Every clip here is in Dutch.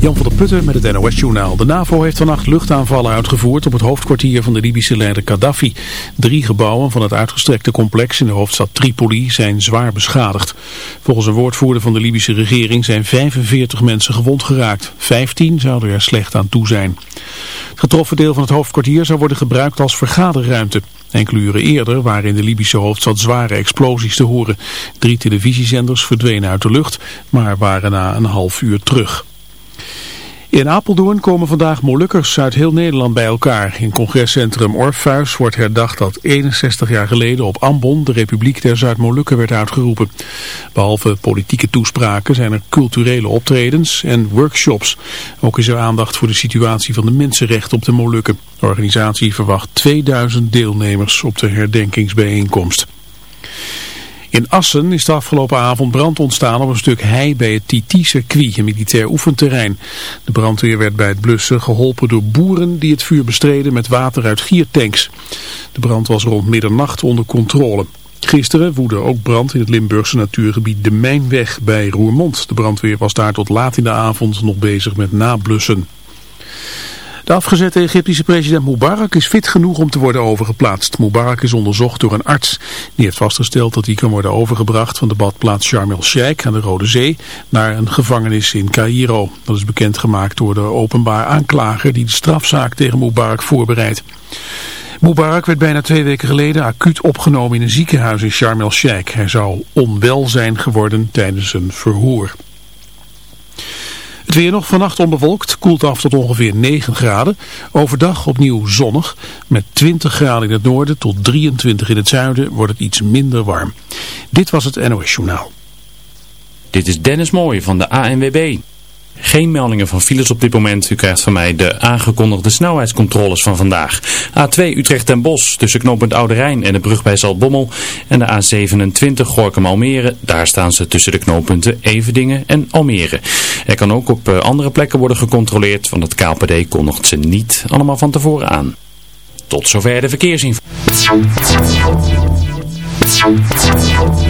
Jan van der Putten met het NOS-journaal. De NAVO heeft vannacht luchtaanvallen uitgevoerd op het hoofdkwartier van de Libische leider Gaddafi. Drie gebouwen van het uitgestrekte complex in de hoofdstad Tripoli zijn zwaar beschadigd. Volgens een woordvoerder van de Libische regering zijn 45 mensen gewond geraakt. 15 zouden er slecht aan toe zijn. Het getroffen deel van het hoofdkwartier zou worden gebruikt als vergaderruimte. Enkele uren eerder waren in de Libische hoofdstad zware explosies te horen. Drie televisiezenders verdwenen uit de lucht, maar waren na een half uur terug. In Apeldoorn komen vandaag Molukkers uit heel Nederland bij elkaar. In congrescentrum Orpheus wordt herdacht dat 61 jaar geleden op Ambon de Republiek der Zuid-Molukken werd uitgeroepen. Behalve politieke toespraken zijn er culturele optredens en workshops. Ook is er aandacht voor de situatie van de mensenrechten op de Molukken. De organisatie verwacht 2000 deelnemers op de herdenkingsbijeenkomst. In Assen is de afgelopen avond brand ontstaan op een stuk hei bij het TT-circuit, een militair oefenterrein. De brandweer werd bij het blussen geholpen door boeren die het vuur bestreden met water uit giertanks. De brand was rond middernacht onder controle. Gisteren woedde ook brand in het Limburgse natuurgebied De Mijnweg bij Roermond. De brandweer was daar tot laat in de avond nog bezig met nablussen. De afgezette Egyptische president Mubarak is fit genoeg om te worden overgeplaatst. Mubarak is onderzocht door een arts. Die heeft vastgesteld dat hij kan worden overgebracht van de badplaats Sharm el-Sheikh aan de Rode Zee naar een gevangenis in Cairo. Dat is bekendgemaakt door de openbaar aanklager die de strafzaak tegen Mubarak voorbereidt. Mubarak werd bijna twee weken geleden acuut opgenomen in een ziekenhuis in Sharm el-Sheikh. Hij zou onwel zijn geworden tijdens een verhoor. Het weer nog vannacht onbewolkt, koelt af tot ongeveer 9 graden. Overdag opnieuw zonnig, met 20 graden in het noorden tot 23 in het zuiden wordt het iets minder warm. Dit was het NOS Journaal. Dit is Dennis Mooij van de ANWB. Geen meldingen van files op dit moment. U krijgt van mij de aangekondigde snelheidscontroles van vandaag. A2 Utrecht en Bos tussen knooppunt Oude Rijn en de brug bij Zaltbommel. En de A27 Gorkum Almere. Daar staan ze tussen de knooppunten Evedingen en Almere. Er kan ook op eh, andere plekken worden gecontroleerd. Want het KPD kondigt ze niet allemaal van tevoren aan. Tot zover de verkeersinformatie.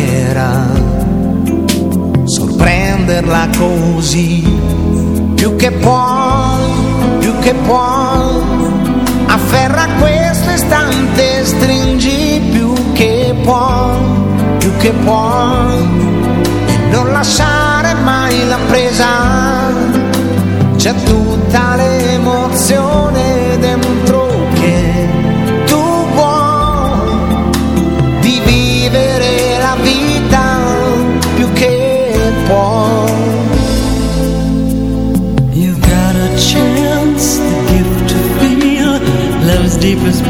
maniera, sorprenderla così, più che puoi, più che puoi, afferra questo istante, stringi più che puoi, più che puoi, non lasciare mai la presa